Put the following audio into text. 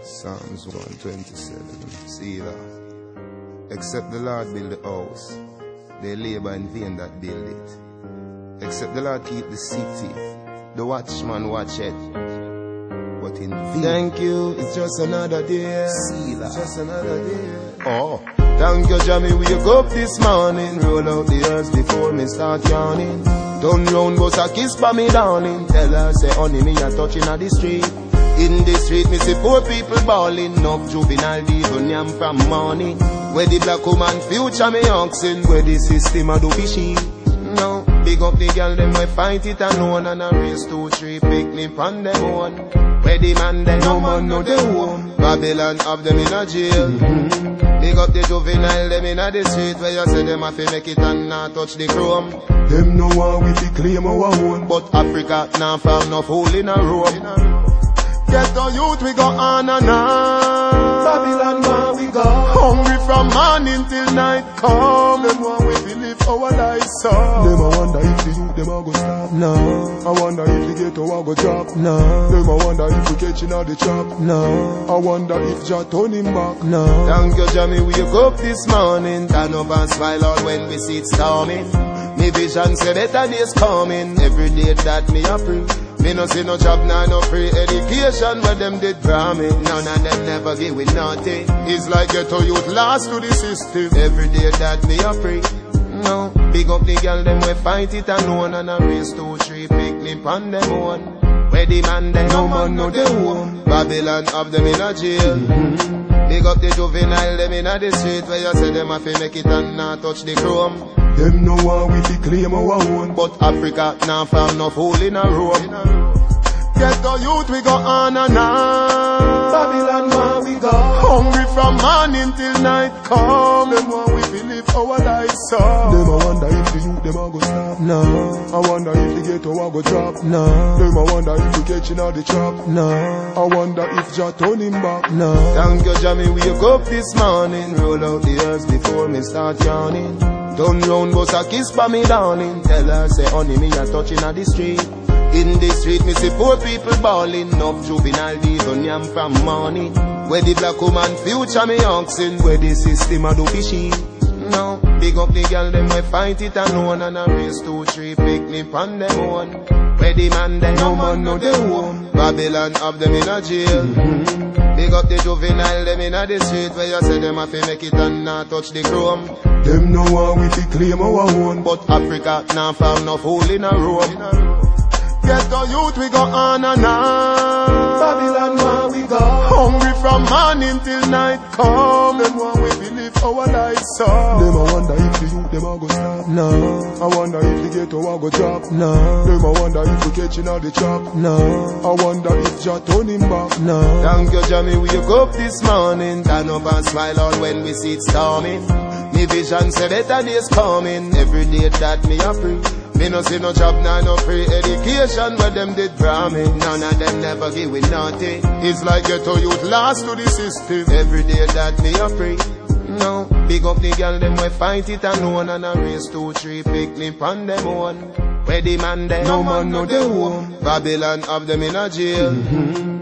Psalms 127. See that? Except the Lord build the house, they labor in vain that build it. Except the Lord keep the city, the watchman watch it. But in vain. Thank you, it's just another day. See that? Just another day. Oh, Thank you, Jamie. Wake up this morning. Roll out the earth before me start yawning. Turn round, bust a kiss for me, darling. Tell her, say, honey, me a touching at the street. In the street, me see poor people bawling. up juvenile yam from morning. Where the black woman future me oxen. Where the system a do fishy. No, big up the girl, them we fight it alone and a race two, three picnic on them own. Where the man, they no man, no they home. Babylon have them in a jail. Mm-hmm. Big up the juvenile, them in a the street where you say them have to make it and not touch the chrome. Them no one we fi claim our own, but Africa now found no fool in a room. Get the youth, we go on and on. Babylon, where we go? Hungry from morning till night come. Them want we fi live our lives so. Them a wonder if the youth them a go stop. no, I wonder if the ghetto a go drop. no, Them a wonder if we catching all the chop. no, I wonder if Jah turn him back. no. Thank you, Jamie. Wake up this morning. Turn up and smile out when we see it storming. Me vision say better days coming. Every day that me a pray. Me no see no job, nah, no free education where them did me. None of them never give with nothing. It's like ghetto youth lost to the system. Every day that me a pray. No, big up the girl, them we fight it alone and a race two, three picnic on them own. Where the man, they no man, no they home. Babylon have them in a jail. Mm-hmm. Big up the juvenile, them in a the street where you say them have to make it and not touch the chrome. Them no one we fi claim our own, but Africa now found no fool in a room. Get the youth, we go on and on. Babylon, where we go? Hungry from morning till night come. Them want we fi live our lives so. Them a wonder if the youth them a go stop. No, I wonder if the ghetto a go drop. no, Them a wonder if we catching all the trap. no, I wonder if Jah turn him back. no. Thank you, me Wake up this morning. Roll out the earth before me start yawning. Turn round, bust a kiss for me, darling. Tell her, say, honey, me a touching at the street. In the street, me see poor people bawling. Enough juvenile devil yam from morning. Where the black woman future me oxen. Where the system a do fishy. No, big up the girl, them we fight it alone and a race two, three picnic on them own. Where the man, they no man, no they home. Babylon have them in a jail. Mm-hmm. Big up the juvenile, them in a the street where you say them have to make it and not touch the chrome. Them know one we fi claim our own, but Africa now found no fool in a room. Get the youth, we go on and on. Babylon, where we go? Hungry from morning till night come. Them want we believe our lives so. Them a wonder if the youth them a go stop. No, I wonder if the ghetto a go drop. no, Them a wonder if we catching all the trap. no, I wonder if Jah turn him back. no. Thank you, Jamie. Wake up this morning. Turn up and smile out when we see it storming. Me vision say better days coming. Every day that me a pray. Me no see no job, nah, no free education where them did draw me. None of them never give me nothing. It's like ghetto youth lost to the system. Every day that me a pray. No, big up the girl, them we fight it and one and a race two, three picnic on them one. Where the man, they no man, no they home. Babylon have them in a jail.